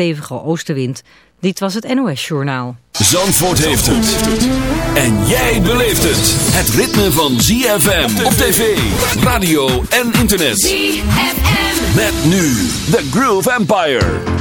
stevige oostenwind. Dit was het NOS Journaal. Zandvoort heeft het. En jij beleeft het. Het ritme van ZFM op tv, radio en internet. ZFM. Met nu The Groove Empire.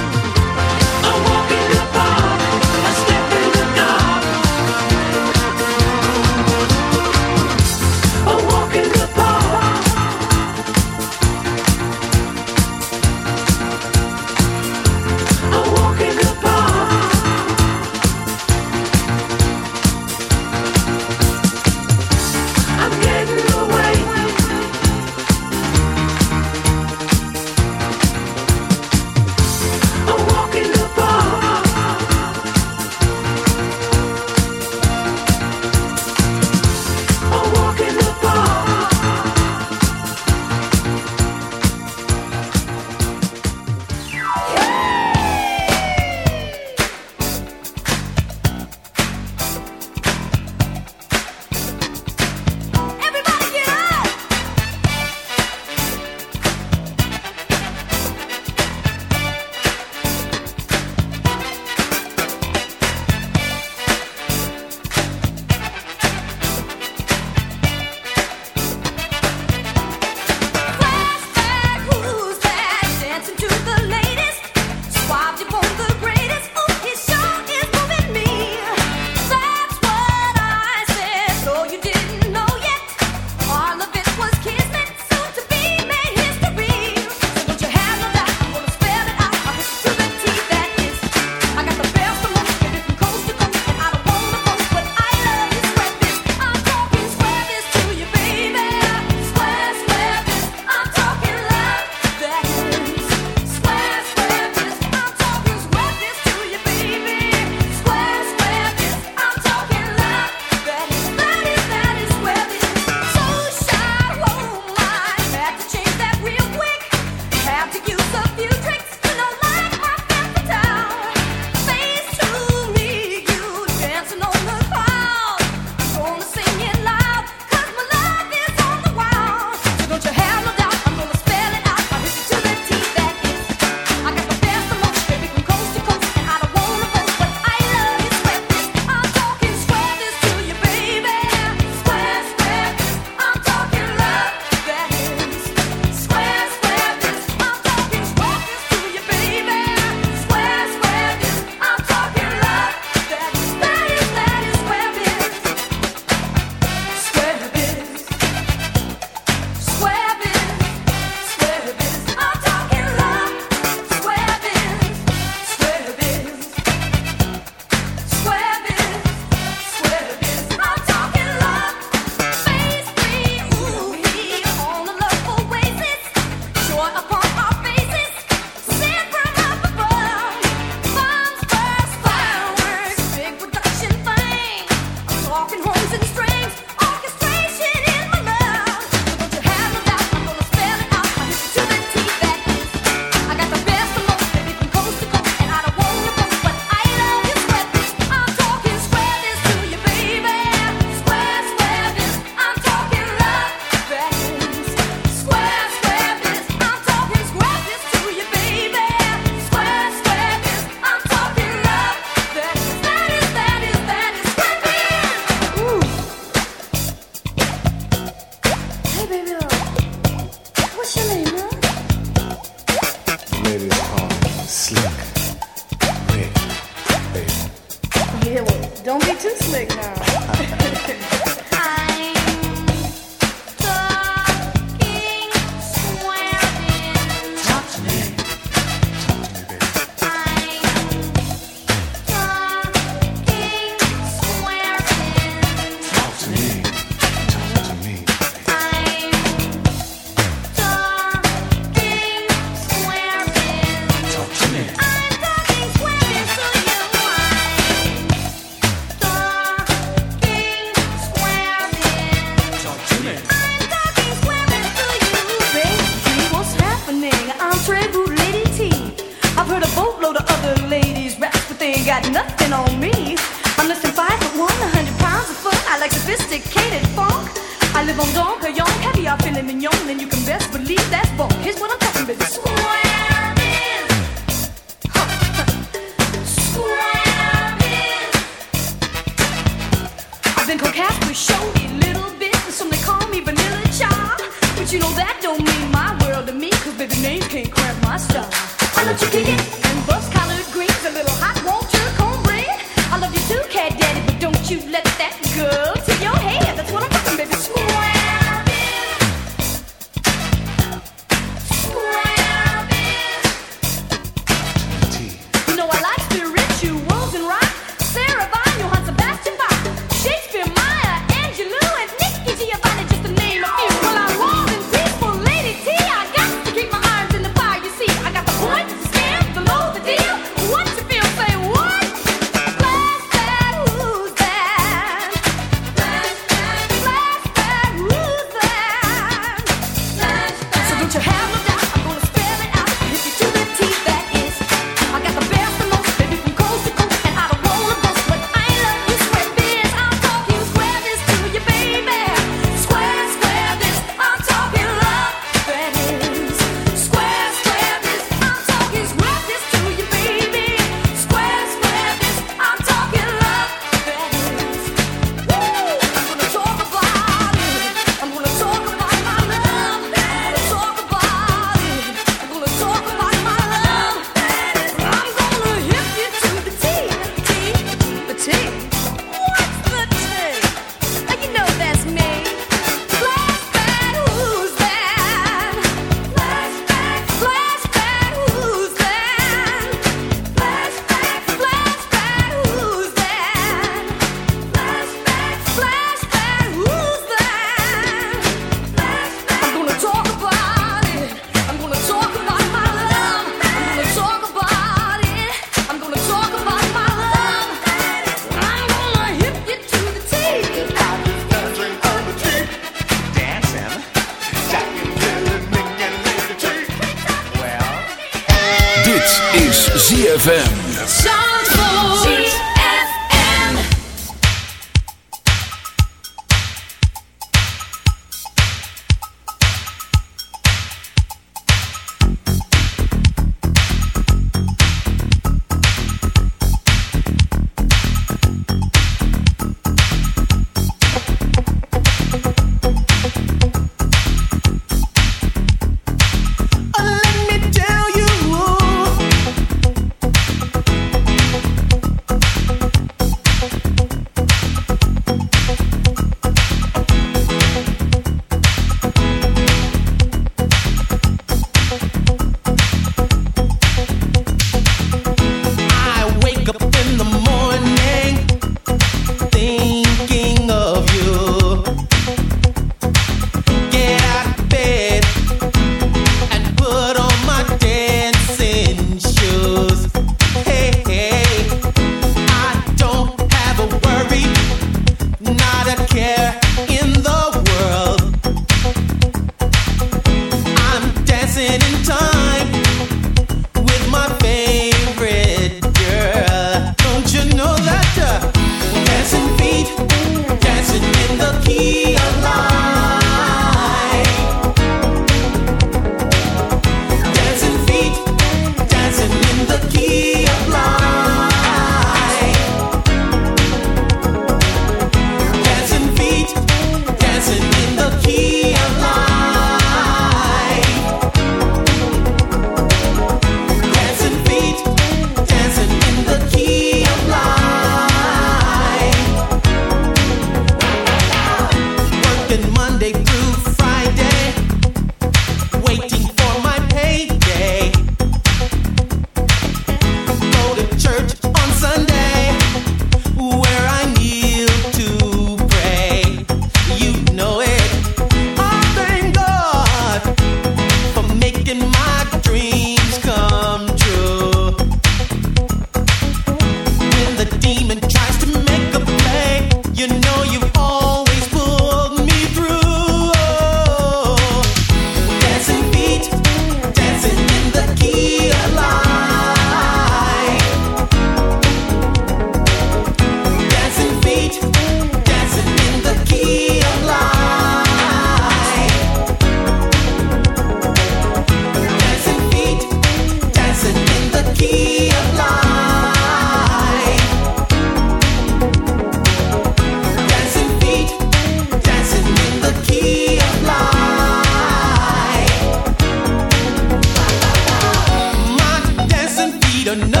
don't know.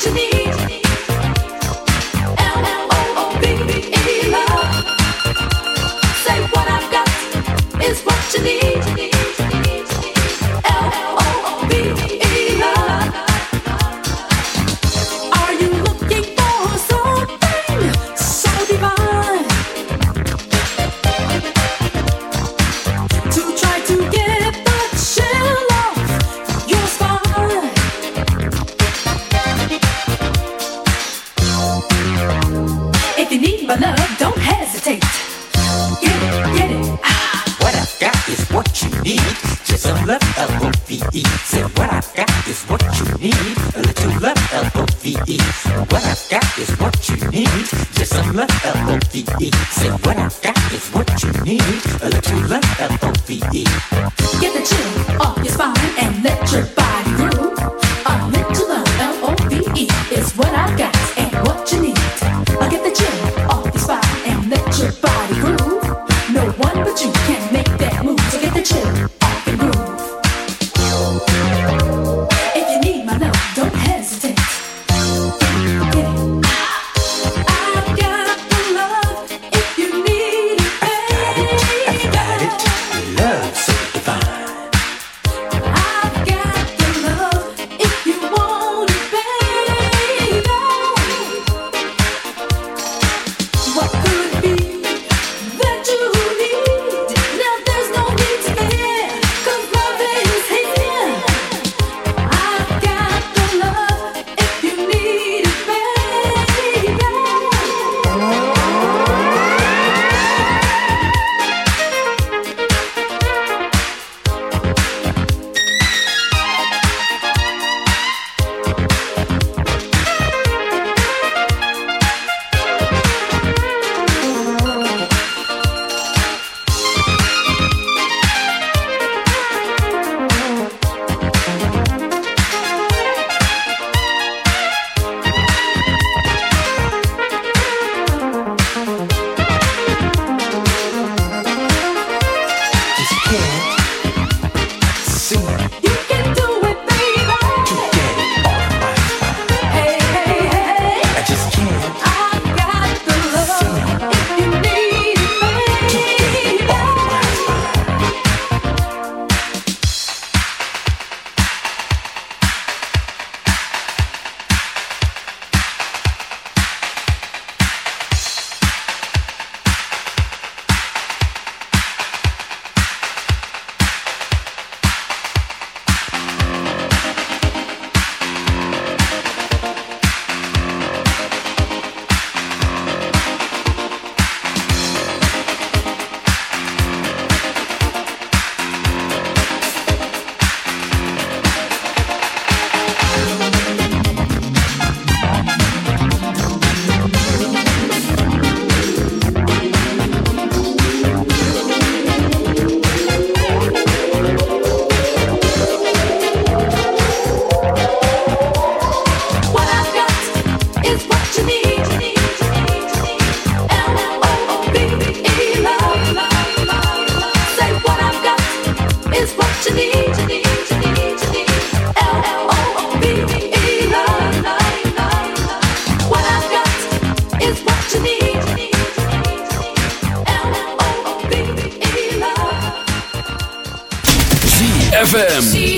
to me. ZFM.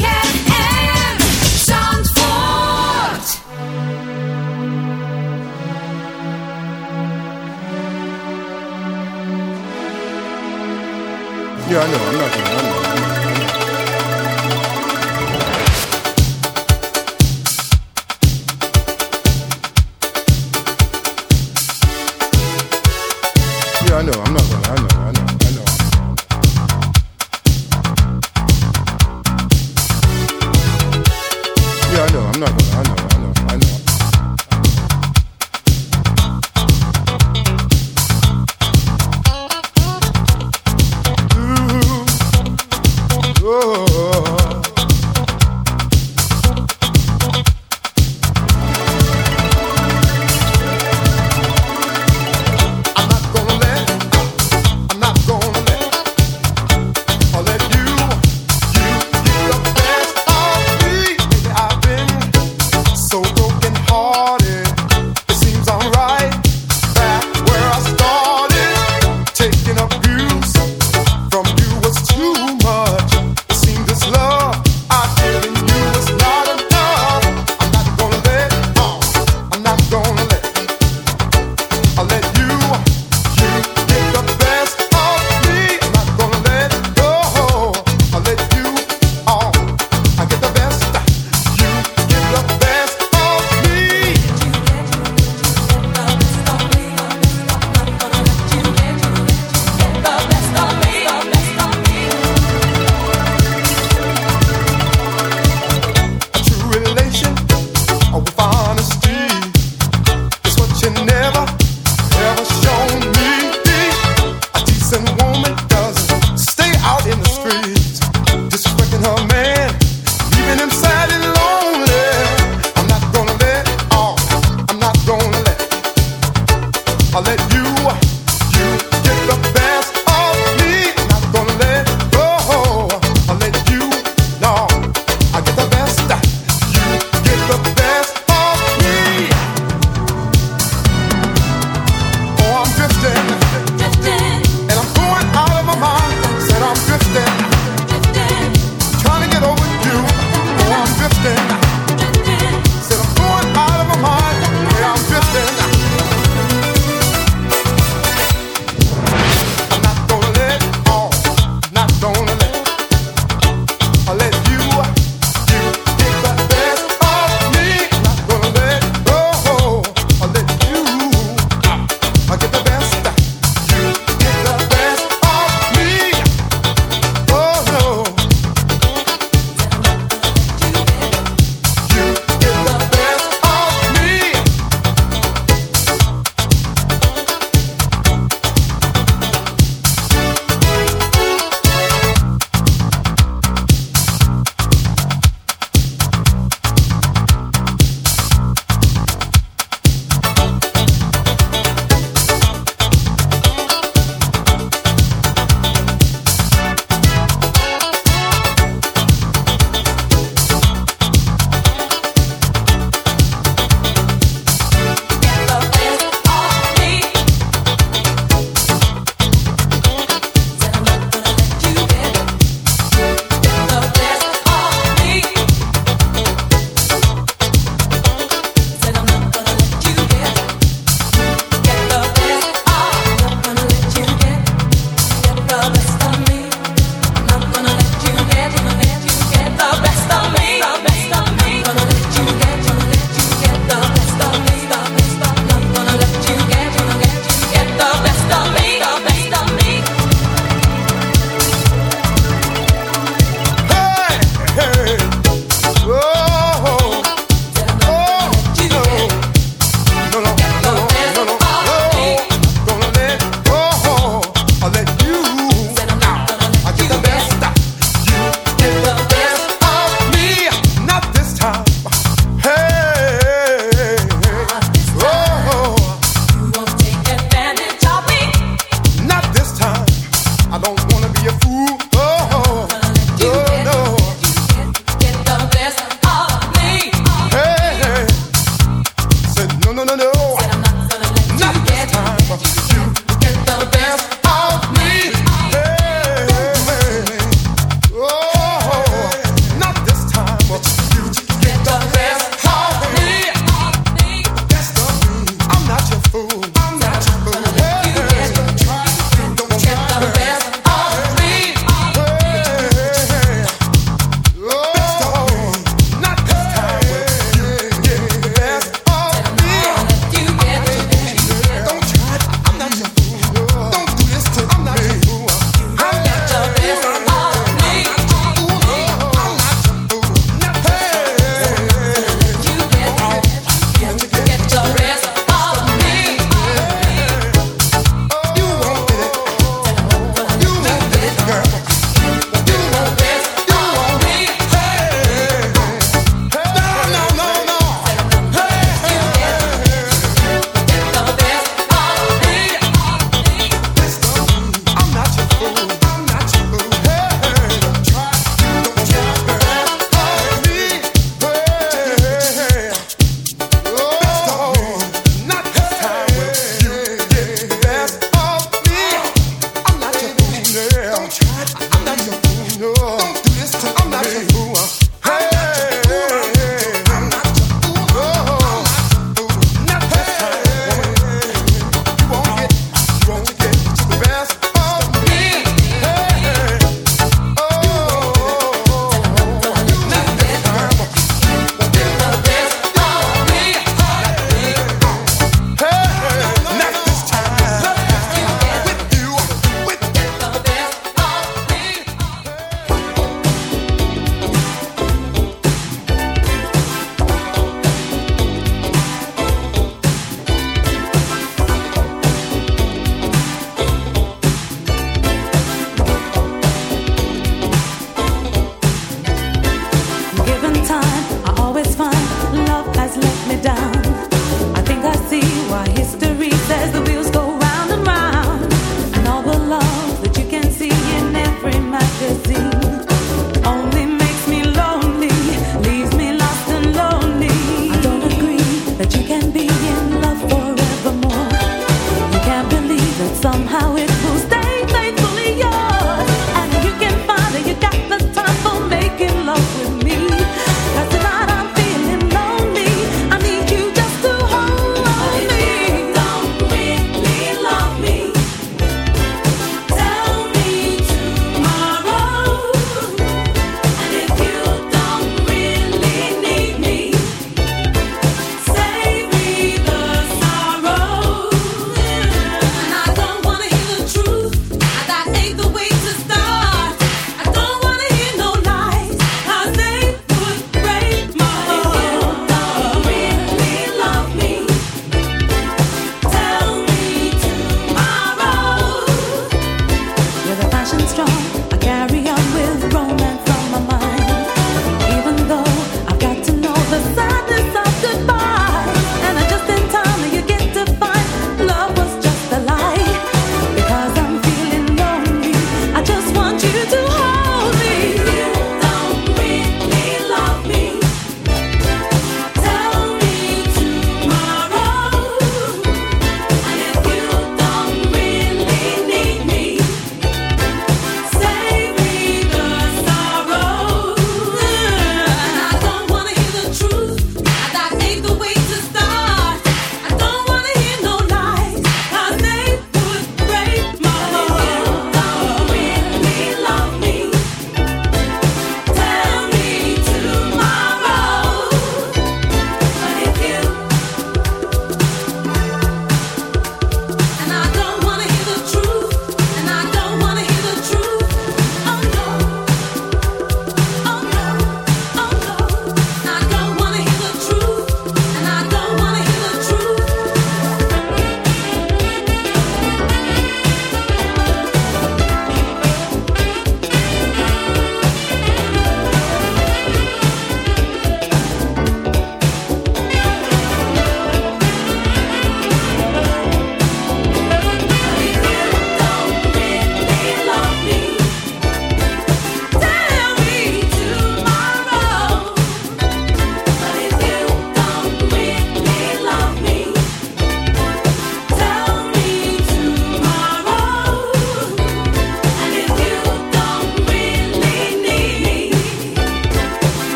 you can be.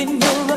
In your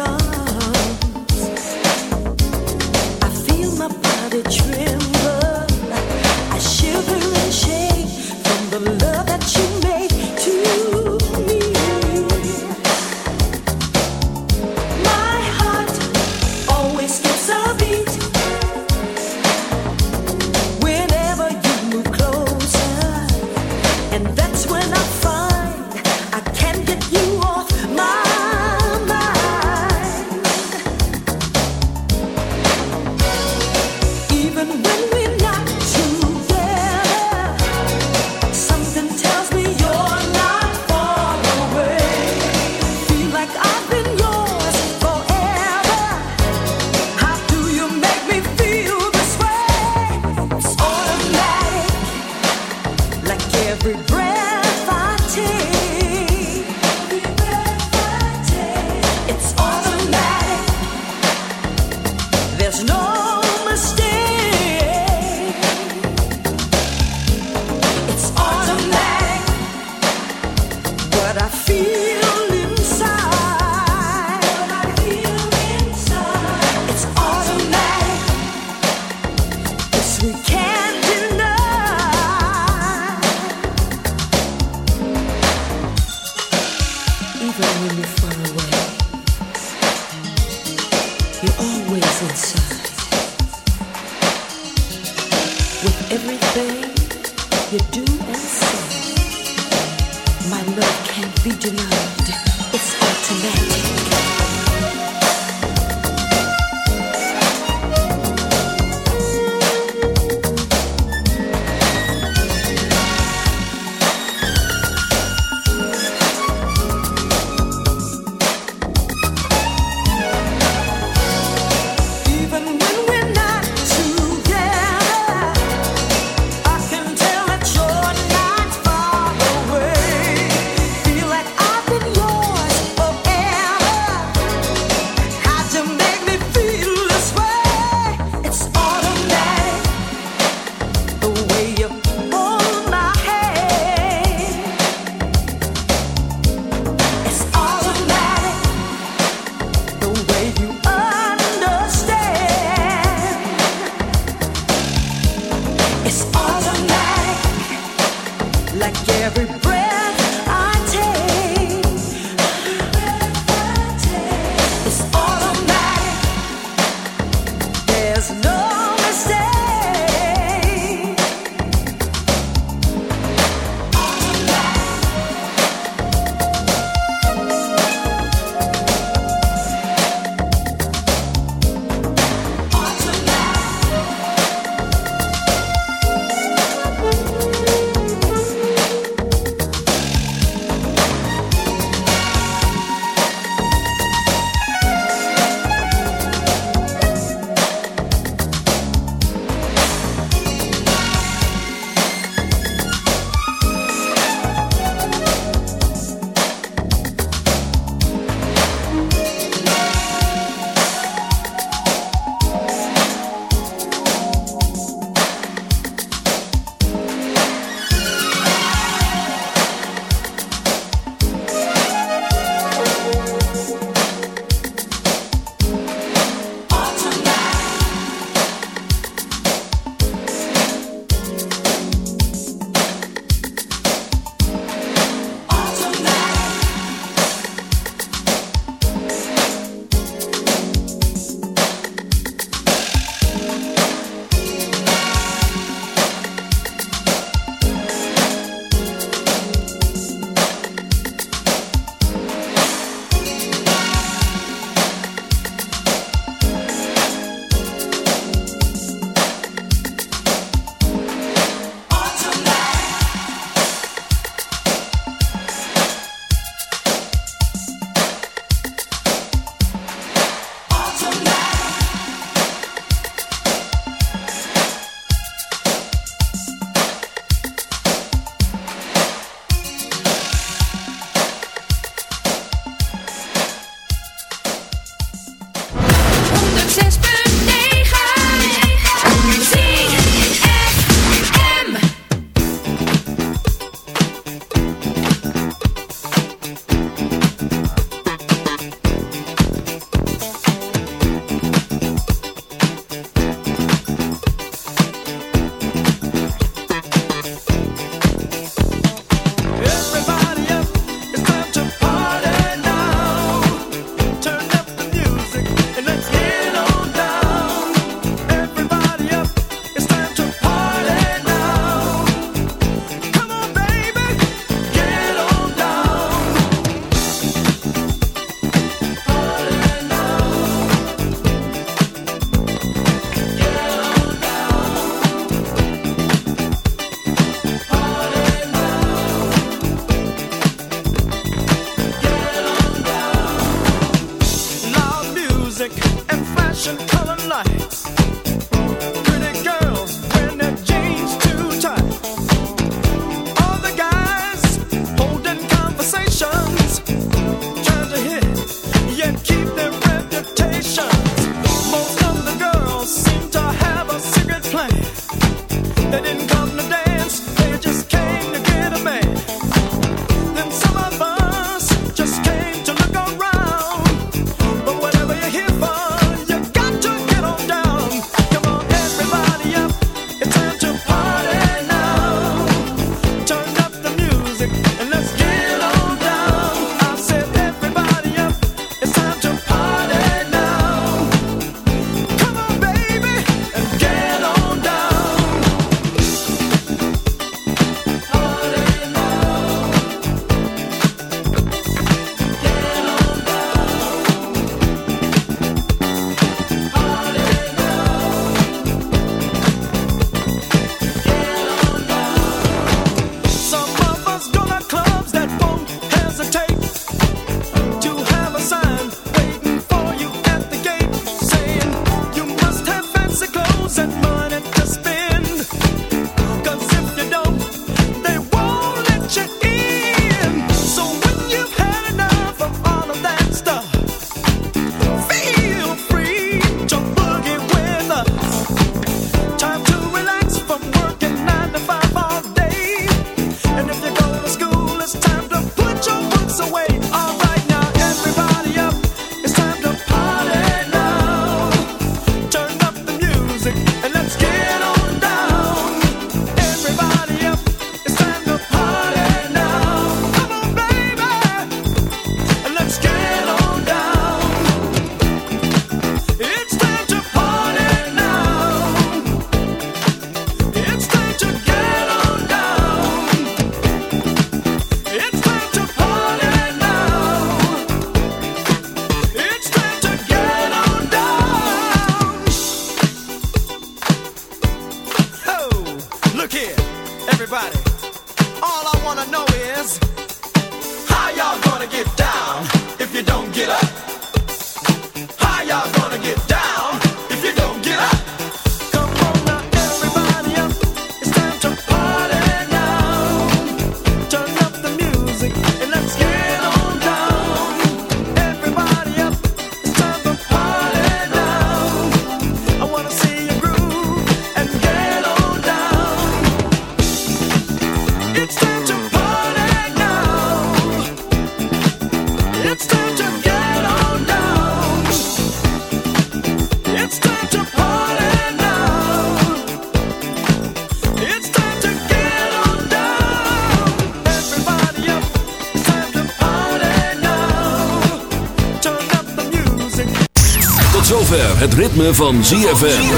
het ritme van ZFM.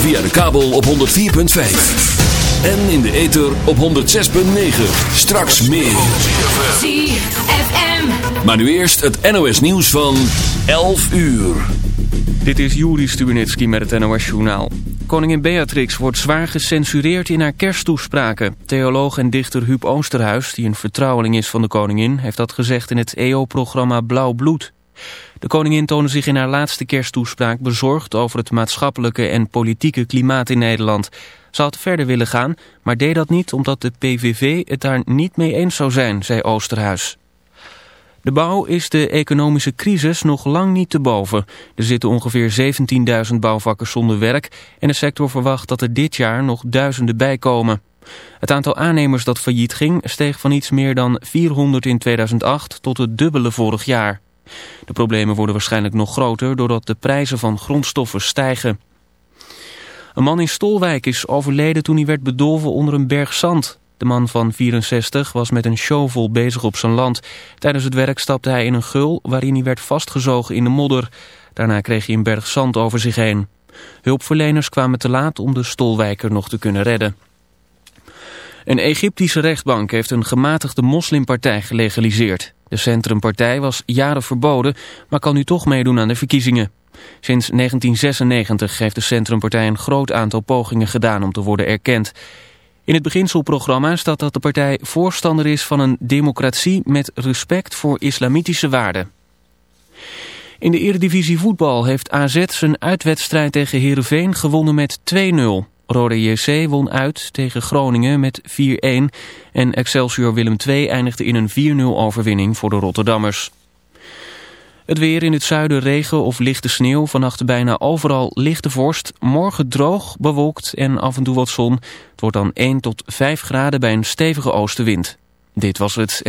Via de kabel op 104.5. En in de ether op 106.9. Straks meer. ZFM. Maar nu eerst het NOS nieuws van 11 uur. Dit is Juri Stubenitski met het NOS-journaal. Koningin Beatrix wordt zwaar gecensureerd in haar kersttoespraken. Theoloog en dichter Huub Oosterhuis, die een vertrouweling is van de koningin... heeft dat gezegd in het EO-programma Blauw Bloed. De koningin toonde zich in haar laatste kersttoespraak bezorgd... over het maatschappelijke en politieke klimaat in Nederland. Ze had verder willen gaan, maar deed dat niet... omdat de PVV het daar niet mee eens zou zijn, zei Oosterhuis. De bouw is de economische crisis nog lang niet te boven. Er zitten ongeveer 17.000 bouwvakkers zonder werk en de sector verwacht dat er dit jaar nog duizenden bijkomen. Het aantal aannemers dat failliet ging steeg van iets meer dan 400 in 2008 tot het dubbele vorig jaar. De problemen worden waarschijnlijk nog groter doordat de prijzen van grondstoffen stijgen. Een man in Stolwijk is overleden toen hij werd bedolven onder een berg zand. De man van 64 was met een shovel bezig op zijn land. Tijdens het werk stapte hij in een gul waarin hij werd vastgezogen in de modder. Daarna kreeg hij een berg zand over zich heen. Hulpverleners kwamen te laat om de Stolwijker nog te kunnen redden. Een Egyptische rechtbank heeft een gematigde moslimpartij gelegaliseerd. De Centrumpartij was jaren verboden, maar kan nu toch meedoen aan de verkiezingen. Sinds 1996 heeft de Centrumpartij een groot aantal pogingen gedaan om te worden erkend. In het beginselprogramma staat dat de partij voorstander is van een democratie met respect voor islamitische waarden. In de Eredivisie voetbal heeft AZ zijn uitwedstrijd tegen Heerenveen gewonnen met 2-0. Rode JC won uit tegen Groningen met 4-1 en Excelsior Willem II eindigde in een 4-0 overwinning voor de Rotterdammers. Het weer in het zuiden regen of lichte sneeuw. Vannacht bijna overal lichte vorst. Morgen droog, bewolkt en af en toe wat zon. Het wordt dan 1 tot 5 graden bij een stevige oostenwind. Dit was het.